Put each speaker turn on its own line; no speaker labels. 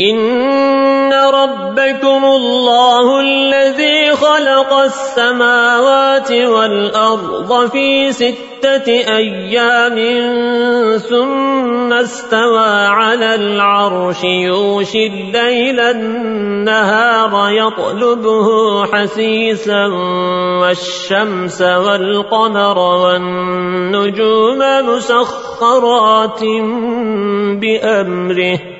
إن ربكم الله الذي خلق السماوات والأرض في ستة أيام ثم استوى على العرش يوشي الليل النهار يطلبه حسيسا والشمس والقمر والنجوم مسخرات بأمره